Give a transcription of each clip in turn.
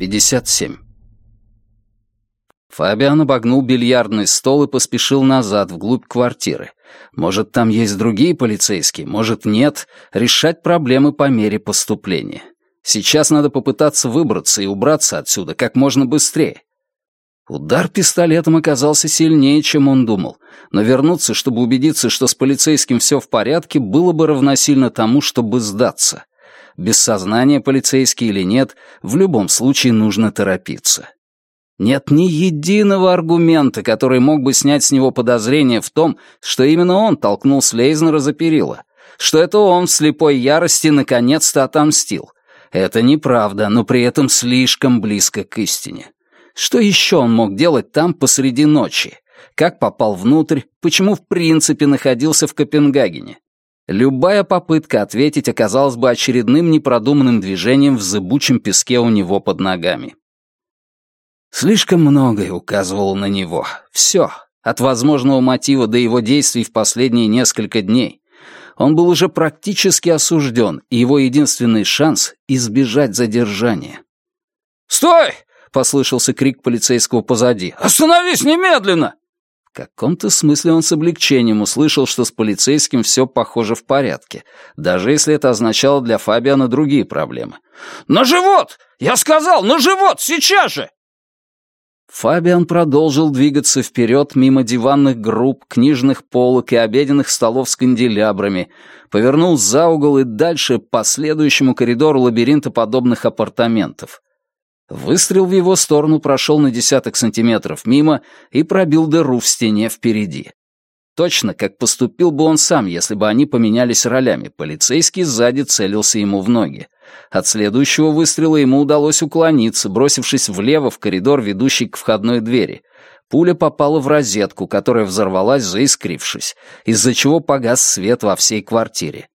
57. Фабиан обогнул бильярдный стол и поспешил назад, вглубь квартиры. Может, там есть другие полицейские, может, нет. Решать проблемы по мере поступления. Сейчас надо попытаться выбраться и убраться отсюда как можно быстрее. Удар пистолетом оказался сильнее, чем он думал, но вернуться, чтобы убедиться, что с полицейским все в порядке, было бы равносильно тому, чтобы сдаться. Без сознания полицейский или нет, в любом случае нужно торопиться. Нет ни единого аргумента, который мог бы снять с него подозрение в том, что именно он толкнул Слейзнера за перила, что это он в слепой ярости наконец-то отомстил. Это неправда, но при этом слишком близко к истине. Что еще он мог делать там посреди ночи? Как попал внутрь? Почему в принципе находился в Копенгагене? Любая попытка ответить оказалась бы очередным непродуманным движением в зыбучем песке у него под ногами. Слишком многое указывало на него. Все, от возможного мотива до его действий в последние несколько дней. Он был уже практически осужден, и его единственный шанс — избежать задержания. «Стой!» — послышался крик полицейского позади. «Остановись немедленно!» В каком-то смысле он с облегчением услышал, что с полицейским все похоже в порядке, даже если это означало для Фабиана другие проблемы. «На живот! Я сказал, на живот! Сейчас же!» Фабиан продолжил двигаться вперед мимо диванных групп, книжных полок и обеденных столов с канделябрами, повернул за угол и дальше по следующему коридору лабиринта подобных апартаментов. Выстрел в его сторону прошел на десяток сантиметров мимо и пробил дыру в стене впереди. Точно, как поступил бы он сам, если бы они поменялись ролями. Полицейский сзади целился ему в ноги. От следующего выстрела ему удалось уклониться, бросившись влево в коридор, ведущий к входной двери. Пуля попала в розетку, которая взорвалась, заискрившись, из-за чего погас свет во всей квартире.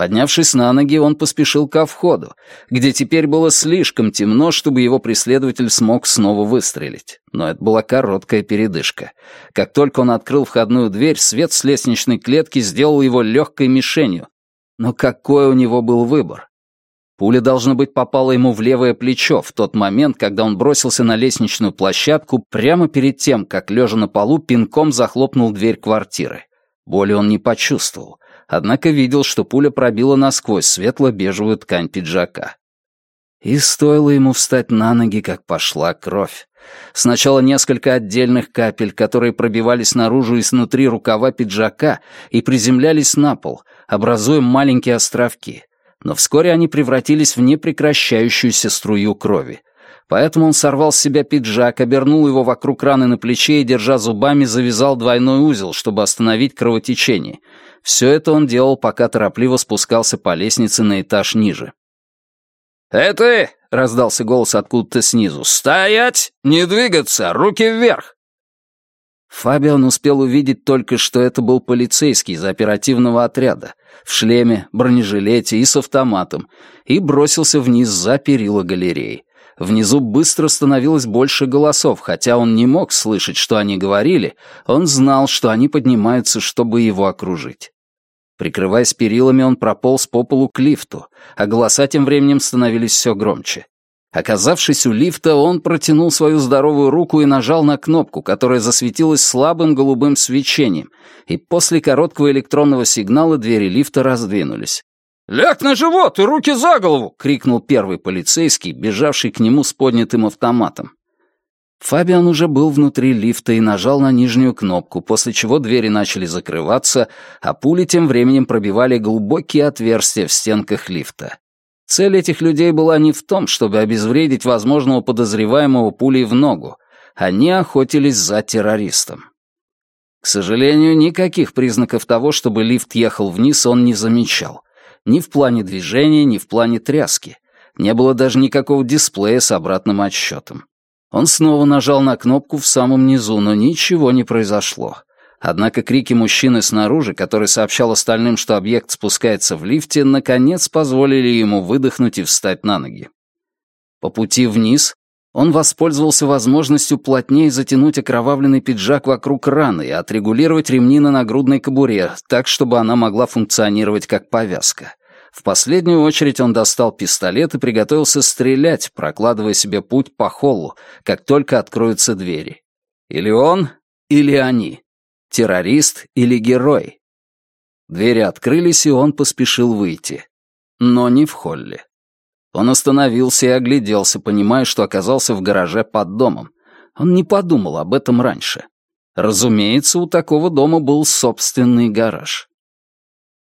Поднявшись на ноги, он поспешил ко входу, где теперь было слишком темно, чтобы его преследователь смог снова выстрелить. Но это была короткая передышка. Как только он открыл входную дверь, свет с лестничной клетки сделал его легкой мишенью. Но какой у него был выбор? Пуля, должно быть, попала ему в левое плечо в тот момент, когда он бросился на лестничную площадку прямо перед тем, как, лежа на полу, пинком захлопнул дверь квартиры. Боли он не почувствовал однако видел, что пуля пробила насквозь светло-бежевую ткань пиджака. И стоило ему встать на ноги, как пошла кровь. Сначала несколько отдельных капель, которые пробивались наружу и снутри рукава пиджака и приземлялись на пол, образуя маленькие островки. Но вскоре они превратились в непрекращающуюся струю крови. Поэтому он сорвал с себя пиджак, обернул его вокруг раны на плече и, держа зубами, завязал двойной узел, чтобы остановить кровотечение — все это он делал, пока торопливо спускался по лестнице на этаж ниже. «Эй ты!» — раздался голос откуда-то снизу. «Стоять! Не двигаться! Руки вверх!» Фабиан успел увидеть только, что это был полицейский из оперативного отряда, в шлеме, бронежилете и с автоматом, и бросился вниз за перила галереи. Внизу быстро становилось больше голосов, хотя он не мог слышать, что они говорили, он знал, что они поднимаются, чтобы его окружить. Прикрываясь перилами, он прополз по полу к лифту, а голоса тем временем становились все громче. Оказавшись у лифта, он протянул свою здоровую руку и нажал на кнопку, которая засветилась слабым голубым свечением, и после короткого электронного сигнала двери лифта раздвинулись. «Ляг на живот и руки за голову!» — крикнул первый полицейский, бежавший к нему с поднятым автоматом. Фабиан уже был внутри лифта и нажал на нижнюю кнопку, после чего двери начали закрываться, а пули тем временем пробивали глубокие отверстия в стенках лифта. Цель этих людей была не в том, чтобы обезвредить возможного подозреваемого пулей в ногу. Они охотились за террористом. К сожалению, никаких признаков того, чтобы лифт ехал вниз, он не замечал ни в плане движения, ни в плане тряски. Не было даже никакого дисплея с обратным отсчетом. Он снова нажал на кнопку в самом низу, но ничего не произошло. Однако крики мужчины снаружи, который сообщал остальным, что объект спускается в лифте, наконец позволили ему выдохнуть и встать на ноги. По пути вниз он воспользовался возможностью плотнее затянуть окровавленный пиджак вокруг раны и отрегулировать ремни на нагрудной кобуре так, чтобы она могла функционировать как повязка. В последнюю очередь он достал пистолет и приготовился стрелять, прокладывая себе путь по холлу, как только откроются двери. Или он, или они. Террорист или герой. Двери открылись, и он поспешил выйти. Но не в холле. Он остановился и огляделся, понимая, что оказался в гараже под домом. Он не подумал об этом раньше. Разумеется, у такого дома был собственный гараж.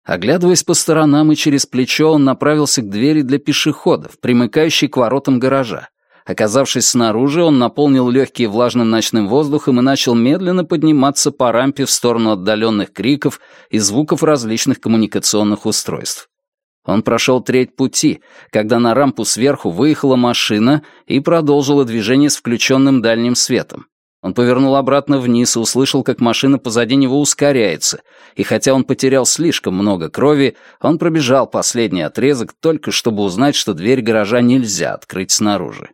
Оглядываясь по сторонам и через плечо, он направился к двери для пешеходов, примыкающей к воротам гаража. Оказавшись снаружи, он наполнил легкие влажным ночным воздухом и начал медленно подниматься по рампе в сторону отдаленных криков и звуков различных коммуникационных устройств. Он прошел треть пути, когда на рампу сверху выехала машина и продолжила движение с включенным дальним светом. Он повернул обратно вниз и услышал, как машина позади него ускоряется, и хотя он потерял слишком много крови, он пробежал последний отрезок только чтобы узнать, что дверь гаража нельзя открыть снаружи.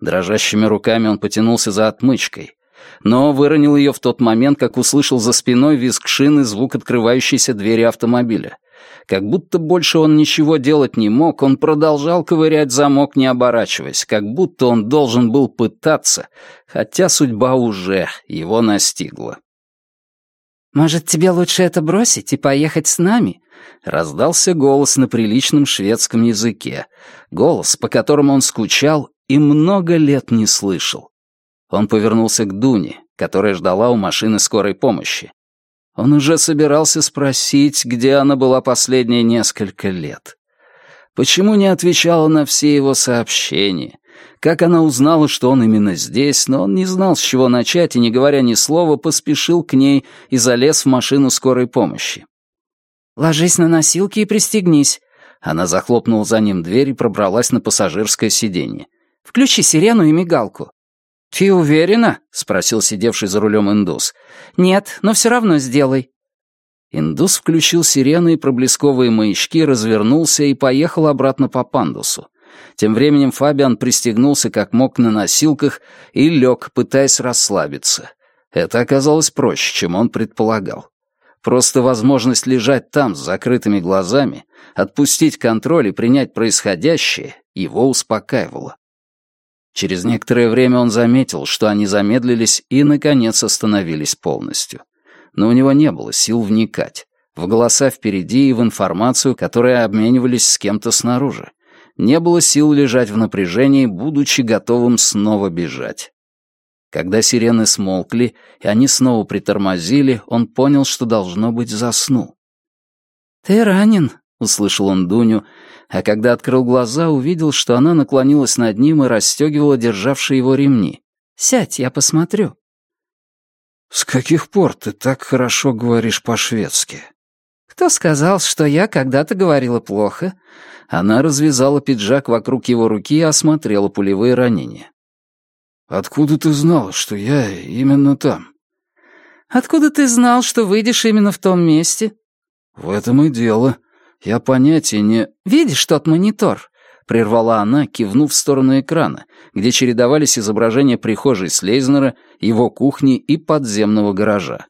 Дрожащими руками он потянулся за отмычкой, но выронил ее в тот момент, как услышал за спиной визг шины звук открывающейся двери автомобиля. Как будто больше он ничего делать не мог, он продолжал ковырять замок, не оборачиваясь, как будто он должен был пытаться, хотя судьба уже его настигла. «Может, тебе лучше это бросить и поехать с нами?» Раздался голос на приличном шведском языке. Голос, по которому он скучал и много лет не слышал. Он повернулся к Дуне, которая ждала у машины скорой помощи. Он уже собирался спросить, где она была последние несколько лет. Почему не отвечала на все его сообщения? Как она узнала, что он именно здесь, но он не знал, с чего начать, и, не говоря ни слова, поспешил к ней и залез в машину скорой помощи. «Ложись на носилки и пристегнись». Она захлопнула за ним дверь и пробралась на пассажирское сиденье. «Включи сирену и мигалку». «Ты уверена?» — спросил сидевший за рулем индус. «Нет, но все равно сделай». Индус включил сирены и проблесковые маячки, развернулся и поехал обратно по пандусу. Тем временем Фабиан пристегнулся как мог на носилках и лег, пытаясь расслабиться. Это оказалось проще, чем он предполагал. Просто возможность лежать там с закрытыми глазами, отпустить контроль и принять происходящее его успокаивало. Через некоторое время он заметил, что они замедлились и, наконец, остановились полностью. Но у него не было сил вникать. В голоса впереди и в информацию, которые обменивались с кем-то снаружи. Не было сил лежать в напряжении, будучи готовым снова бежать. Когда сирены смолкли, и они снова притормозили, он понял, что, должно быть, заснул. «Ты ранен», — услышал он Дуню, а когда открыл глаза, увидел, что она наклонилась над ним и расстегивала державшие его ремни. «Сядь, я посмотрю». «С каких пор ты так хорошо говоришь по-шведски?» «Кто сказал, что я когда-то говорила плохо?» Она развязала пиджак вокруг его руки и осмотрела пулевые ранения. «Откуда ты знала, что я именно там?» «Откуда ты знал, что выйдешь именно в том месте?» «В этом и дело. «Я понятия не...» «Видишь тот монитор?» — прервала она, кивнув в сторону экрана, где чередовались изображения прихожей Слейзнера, его кухни и подземного гаража.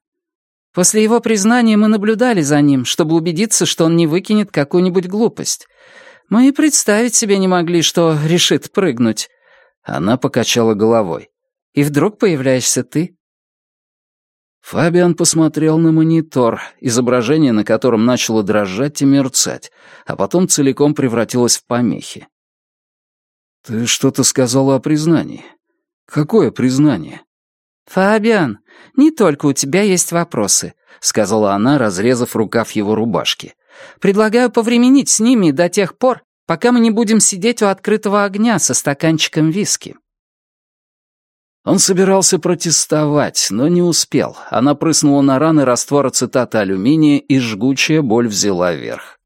«После его признания мы наблюдали за ним, чтобы убедиться, что он не выкинет какую-нибудь глупость. Мы и представить себе не могли, что решит прыгнуть». Она покачала головой. «И вдруг появляешься ты?» Фабиан посмотрел на монитор, изображение на котором начало дрожать и мерцать, а потом целиком превратилось в помехи. «Ты что-то сказала о признании. Какое признание?» «Фабиан, не только у тебя есть вопросы», — сказала она, разрезав рукав его рубашки. «Предлагаю повременить с ними до тех пор, пока мы не будем сидеть у открытого огня со стаканчиком виски». Он собирался протестовать, но не успел. Она прыснула на раны раствор ацетата алюминия, и жгучая боль взяла верх.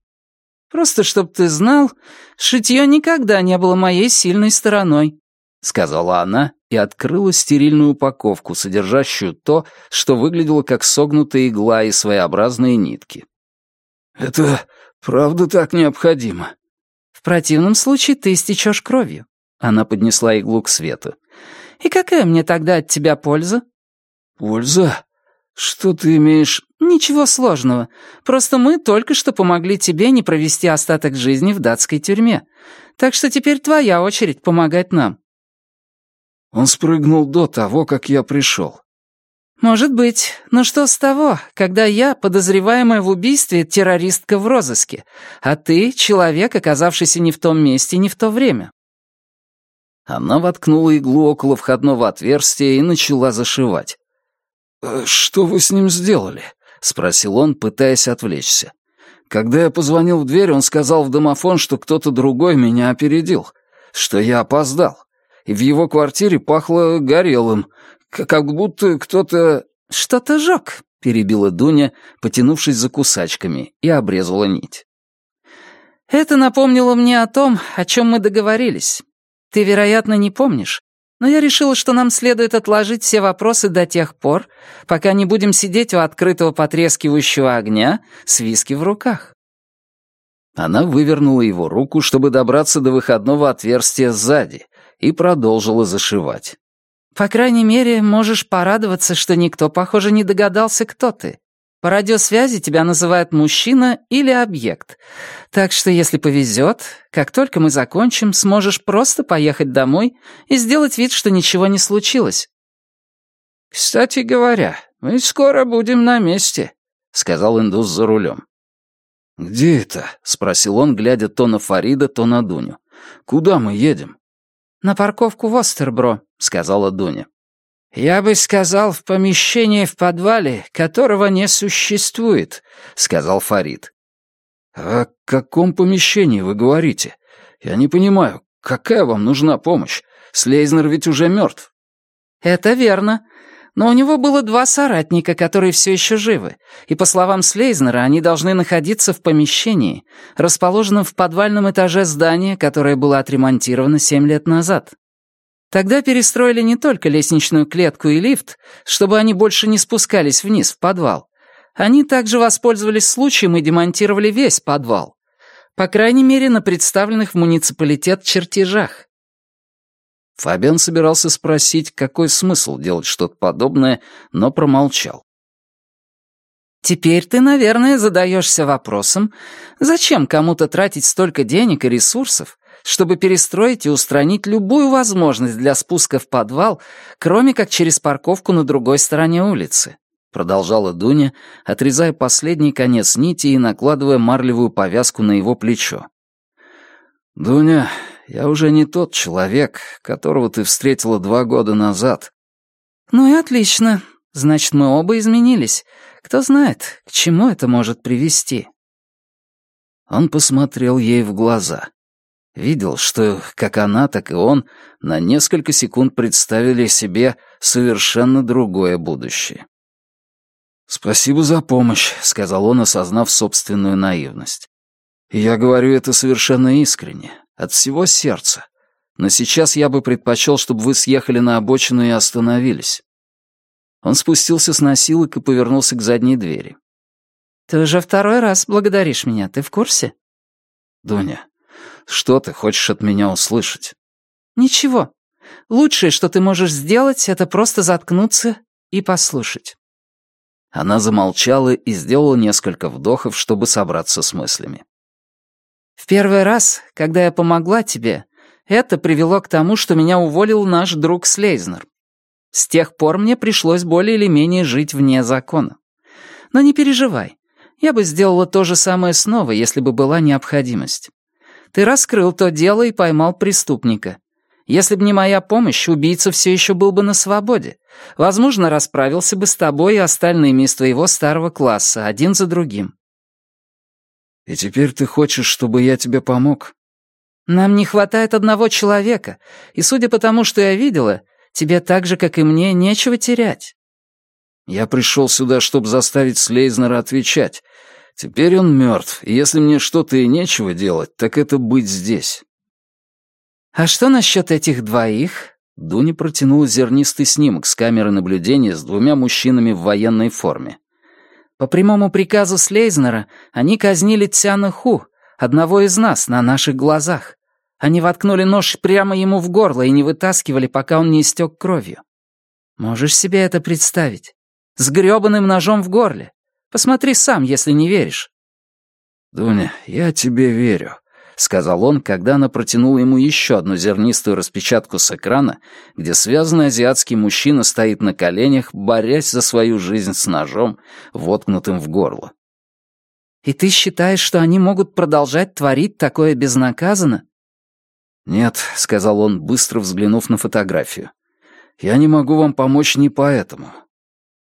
«Просто чтоб ты знал, шитье никогда не было моей сильной стороной», — сказала она и открыла стерильную упаковку, содержащую то, что выглядело как согнутая игла и своеобразные нитки. «Это правда так необходимо?» «В противном случае ты истечешь кровью». Она поднесла иглу к свету. И какая мне тогда от тебя польза?» «Польза? Что ты имеешь...» «Ничего сложного. Просто мы только что помогли тебе не провести остаток жизни в датской тюрьме. Так что теперь твоя очередь помогать нам». Он спрыгнул до того, как я пришел. «Может быть. Но что с того, когда я подозреваемая в убийстве террористка в розыске, а ты — человек, оказавшийся не в том месте, не в то время?» Она воткнула иглу около входного отверстия и начала зашивать. «Э, «Что вы с ним сделали?» — спросил он, пытаясь отвлечься. Когда я позвонил в дверь, он сказал в домофон, что кто-то другой меня опередил, что я опоздал. И в его квартире пахло горелым, как будто кто-то... «Что-то жёг», — перебила Дуня, потянувшись за кусачками, и обрезала нить. «Это напомнило мне о том, о чем мы договорились. Ты, вероятно, не помнишь, но я решила, что нам следует отложить все вопросы до тех пор, пока не будем сидеть у открытого потрескивающего огня с виски в руках». Она вывернула его руку, чтобы добраться до выходного отверстия сзади, и продолжила зашивать. По крайней мере, можешь порадоваться, что никто, похоже, не догадался, кто ты. По радиосвязи тебя называют мужчина или объект. Так что, если повезет, как только мы закончим, сможешь просто поехать домой и сделать вид, что ничего не случилось. «Кстати говоря, мы скоро будем на месте», — сказал индус за рулем. «Где это?» — спросил он, глядя то на Фарида, то на Дуню. «Куда мы едем?» «На парковку в Остербро», — сказала Дуня. «Я бы сказал, в помещении в подвале, которого не существует», — сказал Фарид. «О каком помещении вы говорите? Я не понимаю, какая вам нужна помощь? Слейзнер ведь уже мертв». «Это верно. Но у него было два соратника, которые все еще живы, и, по словам Слейзнера, они должны находиться в помещении, расположенном в подвальном этаже здания, которое было отремонтировано семь лет назад. Тогда перестроили не только лестничную клетку и лифт, чтобы они больше не спускались вниз в подвал. Они также воспользовались случаем и демонтировали весь подвал. По крайней мере, на представленных в муниципалитет чертежах. Фабиан собирался спросить, какой смысл делать что-то подобное, но промолчал. «Теперь ты, наверное, задаешься вопросом, зачем кому-то тратить столько денег и ресурсов, чтобы перестроить и устранить любую возможность для спуска в подвал, кроме как через парковку на другой стороне улицы?» Продолжала Дуня, отрезая последний конец нити и накладывая марлевую повязку на его плечо. «Дуня, я уже не тот человек, которого ты встретила два года назад». «Ну и отлично. Значит, мы оба изменились. Кто знает, к чему это может привести?» Он посмотрел ей в глаза. Видел, что как она, так и он на несколько секунд представили себе совершенно другое будущее. «Спасибо за помощь», — сказал он, осознав собственную наивность. Я говорю это совершенно искренне. От всего сердца. Но сейчас я бы предпочел, чтобы вы съехали на обочину и остановились». Он спустился с носилок и повернулся к задней двери. «Ты уже второй раз благодаришь меня, ты в курсе?» «Дуня, что ты хочешь от меня услышать?» «Ничего. Лучшее, что ты можешь сделать, это просто заткнуться и послушать». Она замолчала и сделала несколько вдохов, чтобы собраться с мыслями. В первый раз, когда я помогла тебе, это привело к тому, что меня уволил наш друг Слейзнер. С тех пор мне пришлось более или менее жить вне закона. Но не переживай, я бы сделала то же самое снова, если бы была необходимость. Ты раскрыл то дело и поймал преступника. Если бы не моя помощь, убийца все еще был бы на свободе. Возможно, расправился бы с тобой и остальными из твоего старого класса, один за другим. И теперь ты хочешь, чтобы я тебе помог? Нам не хватает одного человека, и судя по тому, что я видела, тебе так же, как и мне, нечего терять. Я пришел сюда, чтобы заставить Слейзнера отвечать. Теперь он мертв, и если мне что-то и нечего делать, так это быть здесь. А что насчет этих двоих? Дуня протянула зернистый снимок с камеры наблюдения с двумя мужчинами в военной форме. По прямому приказу Слейзнера они казнили Цяна Ху, одного из нас, на наших глазах. Они воткнули нож прямо ему в горло и не вытаскивали, пока он не истек кровью. Можешь себе это представить? С грёбаным ножом в горле. Посмотри сам, если не веришь». «Дуня, я тебе верю», — сказал он, когда она протянула ему еще одну зернистую распечатку с экрана, где связанный азиатский мужчина стоит на коленях, борясь за свою жизнь с ножом, воткнутым в горло. «И ты считаешь, что они могут продолжать творить такое безнаказанно?» «Нет», — сказал он, быстро взглянув на фотографию. «Я не могу вам помочь не поэтому».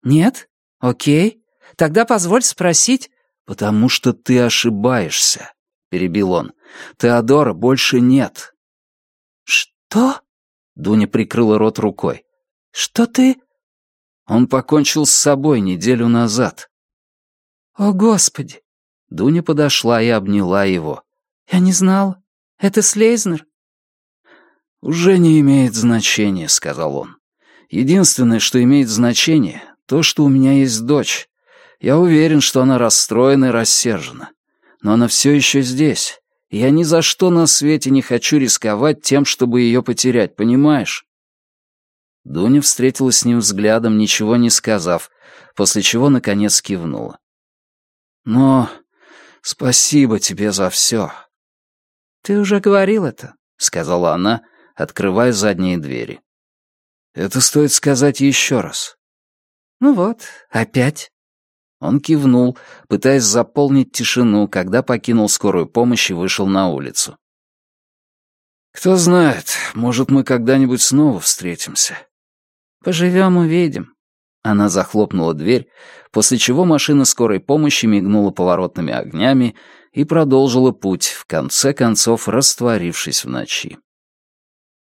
«Нет? Окей. Тогда позволь спросить...» «Потому что ты ошибаешься», — перебил он. «Теодора больше нет». «Что?» — Дуня прикрыла рот рукой. «Что ты...» Он покончил с собой неделю назад. «О, Господи!» Дуня подошла и обняла его. «Я не знала. Это Слейзнер?» «Уже не имеет значения», — сказал он. «Единственное, что имеет значение, то, что у меня есть дочь. Я уверен, что она расстроена и рассержена. Но она все еще здесь. Я ни за что на свете не хочу рисковать тем, чтобы ее потерять, понимаешь?» Дуня встретилась с ним взглядом, ничего не сказав, после чего, наконец, кивнула. «Но спасибо тебе за все». «Ты уже говорил это», — сказала она, открывая задние двери. «Это стоит сказать еще раз». «Ну вот, опять». Он кивнул, пытаясь заполнить тишину, когда покинул скорую помощь и вышел на улицу. «Кто знает, может, мы когда-нибудь снова встретимся». «Поживем, увидим». Она захлопнула дверь, после чего машина скорой помощи мигнула поворотными огнями и продолжила путь, в конце концов растворившись в ночи.